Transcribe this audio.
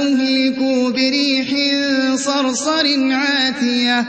أهلكوا بريح صرصر عاتية